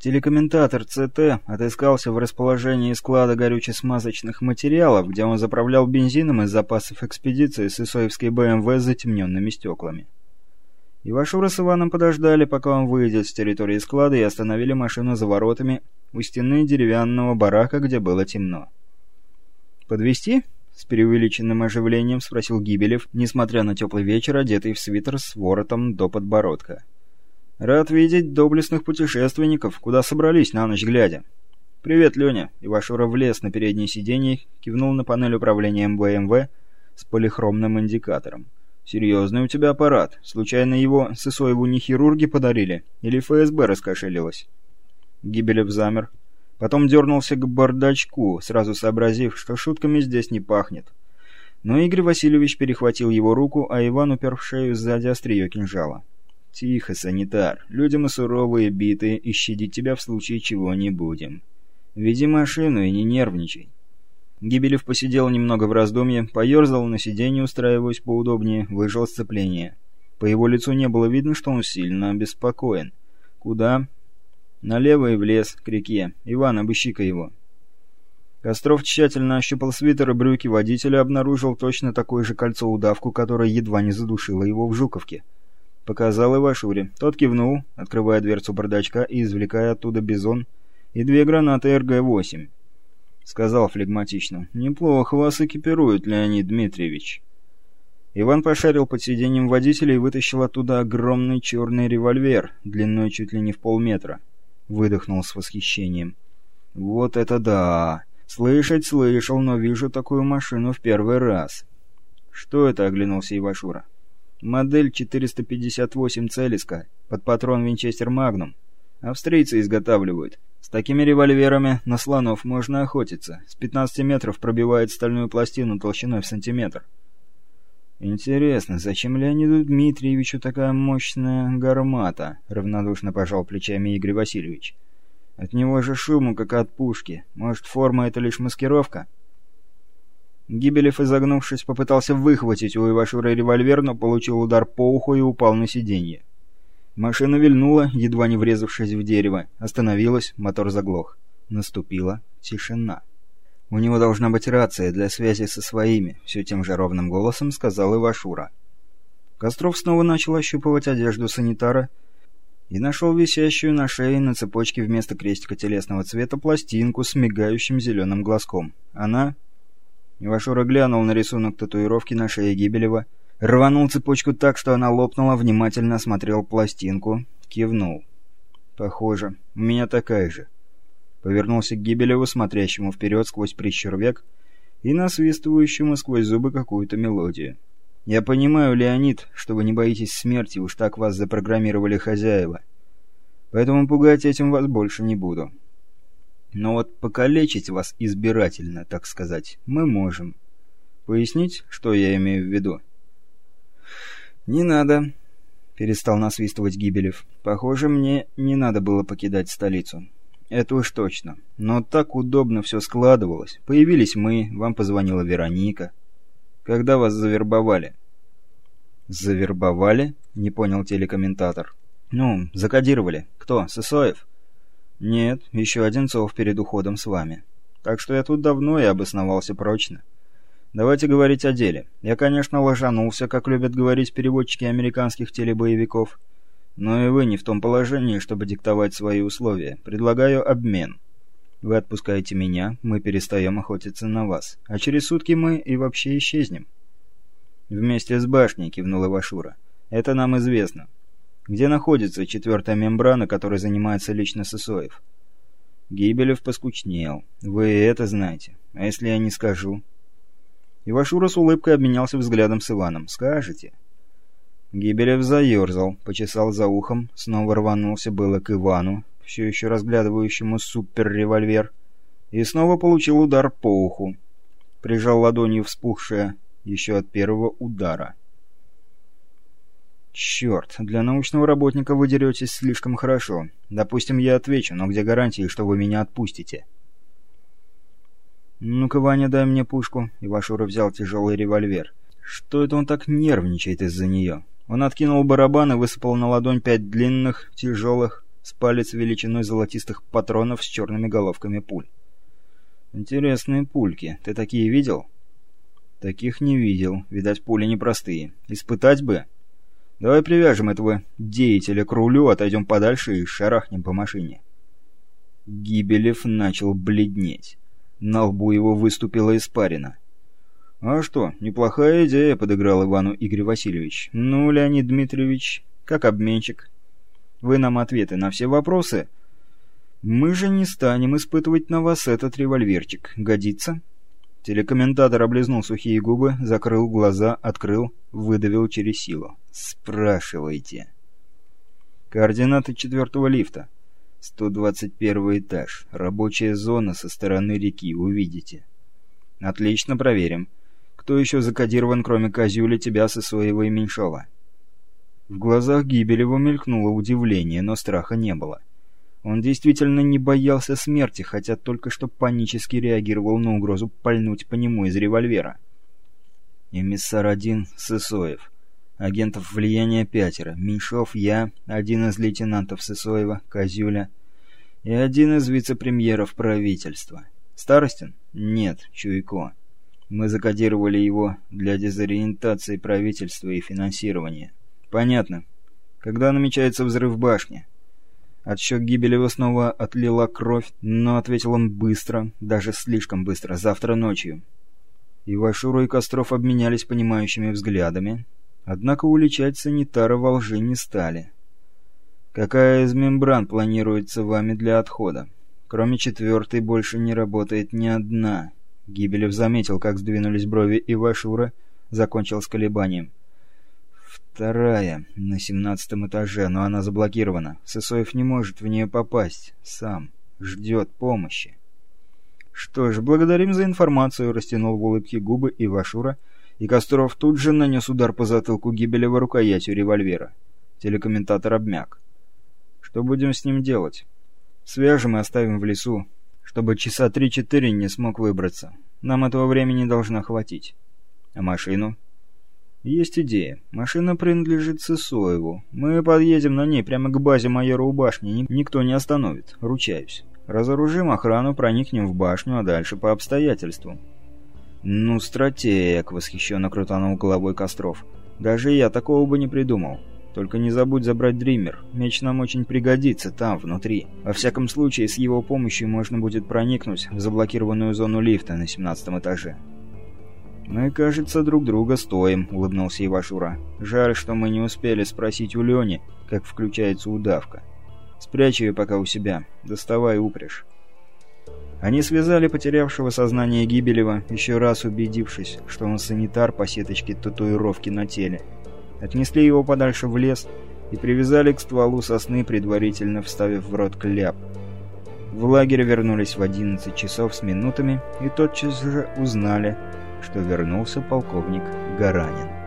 Телекомментатор ЦТ отыскался в расположении склада горюче-смазочных материалов, где он заправлял бензином из запасов экспедиции с Исоевской БМВ с затемненными стеклами. Ивашура с Иваном подождали, пока он выйдет с территории склада и остановили машину за воротами у стены деревянного барака, где было темно. Подвести? с преувеличенным оживлением спросил Гибелев, несмотря на теплый вечер, одетый в свитер с воротом до подбородка. «Рад видеть доблестных путешественников, куда собрались на ночь глядя». «Привет, Леня!» Ивашура влез на переднее сиденье, кивнул на панель управления БМВ с полихромным индикатором. «Серьезный у тебя аппарат. Случайно его Сысоеву не хирурги подарили? Или ФСБ раскошелилось?» Гибелев замер. Потом дернулся к бардачку, сразу сообразив, что шутками здесь не пахнет. Но Игорь Васильевич перехватил его руку, а Иван упер в шею сзади острие кинжала. «Тихо, санитар. Люди мы суровые, битые, и щадить тебя в случае чего не будем. Веди машину и не нервничай». Гибелев посидел немного в раздумье, поерзал на сиденье, устраиваясь поудобнее, выжил сцепление. По его лицу не было видно, что он сильно обеспокоен. «Куда?» «Налево и в лес, к реке. Иван, обыщи-ка его». Костров тщательно ощупал свитер и брюки водителя, обнаружил точно такое же кольцо-удавку, которое едва не задушило его в Жуковке. Показал Ивашуре. Тот кивнул, открывая дверцу бардачка и извлекая оттуда бизон и две гранаты РГ-8. Сказал флегматично. «Неплохо вас экипирует, Леонид Дмитриевич». Иван пошарил под сиденьем водителя и вытащил оттуда огромный черный револьвер, длиной чуть ли не в полметра. Выдохнул с восхищением. «Вот это да! Слышать слышал, но вижу такую машину в первый раз». «Что это?» — оглянулся Ивашура. Модель 458 Целиска, под патрон Винчестер Магнум. Австрийцы изготавливают. С такими револьверами на слонов можно охотиться. С 15 метров пробивает стальную пластину толщиной в сантиметр. «Интересно, зачем Леониду Дмитриевичу такая мощная гармата?» — равнодушно пожал плечами Игорь Васильевич. «От него же шуму, как от пушки. Может, форма — это лишь маскировка?» Гибелев, изогнувшись, попытался выхватить у Ивашура револьвер, но получил удар по уху и упал на сиденье. Машина вильнула, едва не врезавшись в дерево. Остановилась, мотор заглох. Наступила тишина. «У него должна быть рация для связи со своими», — все тем же ровным голосом сказал Ивашура. Костров снова начал ощупывать одежду санитара и нашел висящую на шее на цепочке вместо крестика телесного цвета пластинку с мигающим зеленым глазком. Она Ивашура глянул на рисунок татуировки на шее Гибелева, рванул цепочку так, что она лопнула, внимательно осмотрел пластинку, кивнул. «Похоже, у меня такая же». Повернулся к Гибелеву, смотрящему вперед сквозь прищур век и насвистывающему сквозь зубы какую-то мелодию. «Я понимаю, Леонид, что вы не боитесь смерти, уж так вас запрограммировали хозяева. Поэтому пугать этим вас больше не буду. Но вот покалечить вас избирательно, так сказать, мы можем. Пояснить, что я имею в виду? Не надо, перестал насвистывать Гибелев. Похоже, мне не надо было покидать столицу. Это уж точно. Но так удобно все складывалось. Появились мы, вам позвонила Вероника. Когда вас завербовали? Завербовали? Не понял телекомментатор. Ну, закодировали. Кто? Сысоев? «Нет, еще Одинцов перед уходом с вами. Так что я тут давно и обосновался прочно. Давайте говорить о деле. Я, конечно, ложанулся, как любят говорить переводчики американских телебоевиков. Но и вы не в том положении, чтобы диктовать свои условия. Предлагаю обмен. Вы отпускаете меня, мы перестаем охотиться на вас. А через сутки мы и вообще исчезнем». «Вместе с башней», — кивнул Ивашура. «Это нам известно. Где находится четвертая мембрана, которой занимается лично Сысоев? Гибелев поскучнел. Вы это знаете. А если я не скажу? Ивашура с улыбкой обменялся взглядом с Иваном. Скажете? Гибелев заерзал, почесал за ухом, снова рванулся было к Ивану, все еще разглядывающему супер-револьвер, и снова получил удар по уху. Прижал ладонью вспухшее еще от первого удара. «Черт, для научного работника вы деретесь слишком хорошо. Допустим, я отвечу, но где гарантии, что вы меня отпустите?» «Ну-ка, Ваня, дай мне пушку». Ивашура взял тяжелый револьвер. «Что это он так нервничает из-за нее?» Он откинул барабан и высыпал на ладонь пять длинных, тяжелых, с палец величиной золотистых патронов с черными головками пуль. «Интересные пульки. Ты такие видел?» «Таких не видел. Видать, пули непростые. Испытать бы...» «Давай привяжем этого деятеля к рулю, отойдем подальше и шарахнем по машине». Гибелев начал бледнеть. На лбу его выступила испарина. «А что, неплохая идея», — подыграл Ивану Игорь Васильевич. «Ну, Леонид Дмитриевич, как обменщик. Вы нам ответы на все вопросы. Мы же не станем испытывать на вас этот револьверчик. Годится?» Телекомментатор облизнул сухие губы, закрыл глаза, открыл, выдавил через силу. «Спрашивайте». «Координаты четвертого лифта. 121 этаж. Рабочая зона со стороны реки. Увидите». «Отлично, проверим. Кто еще закодирован, кроме Козюли, тебя со своего и Меньшова?» В глазах Гибелева мелькнуло удивление, но страха не было. Он действительно не боялся смерти, хотя только что панически реагировал на угрозу пальнуть по нему из револьвера. Эмиссар один Сысоев. Агентов влияния пятеро. Меньшов, я, один из лейтенантов Сысоева, Козюля и один из вице-премьеров правительства. Старостин? Нет, Чуйко. Мы закодировали его для дезориентации правительства и финансирования. Понятно. Когда намечается взрыв башни? От щек Гибелева снова отлила кровь, но ответил он быстро, даже слишком быстро, завтра ночью. Ивашура и Костров обменялись понимающими взглядами, однако уличать санитара во лжи не стали. «Какая из мембран планируется вами для отхода? Кроме четвертой больше не работает ни одна». Гибелев заметил, как сдвинулись брови Ивашура, закончил с колебанием. Вторая, на семнадцатом этаже, но она заблокирована. Сысоев не может в нее попасть. Сам. Ждет помощи. Что ж, благодарим за информацию, растянул в улыбке губы Ивашура, и Костров тут же нанес удар по затылку Гибелева рукоятью револьвера. Телекомментатор обмяк. Что будем с ним делать? Свяжем и оставим в лесу, чтобы часа три-четыре не смог выбраться. Нам этого времени должно хватить. А машину? «Есть идея. Машина принадлежит Сысоеву. Мы подъедем на ней прямо к базе майора у башни. Никто не остановит. Ручаюсь. Разоружим охрану, проникнем в башню, а дальше по обстоятельствам». «Ну, стратег!» — восхищенно крутанул головой Костров. «Даже я такого бы не придумал. Только не забудь забрать Дример. Меч нам очень пригодится там, внутри. Во всяком случае, с его помощью можно будет проникнуть в заблокированную зону лифта на 17 этаже». «Мы, кажется, друг друга стоим», — улыбнулся Ивашура. «Жаль, что мы не успели спросить у Лени, как включается удавка. Спрячь ее пока у себя. Доставай упряжь». Они связали потерявшего сознание Гибелева, еще раз убедившись, что он санитар по сеточке татуировки на теле. Отнесли его подальше в лес и привязали к стволу сосны, предварительно вставив в рот кляп. В лагерь вернулись в 11 часов с минутами и тотчас же узнали, что вернулся полковник Гаранин.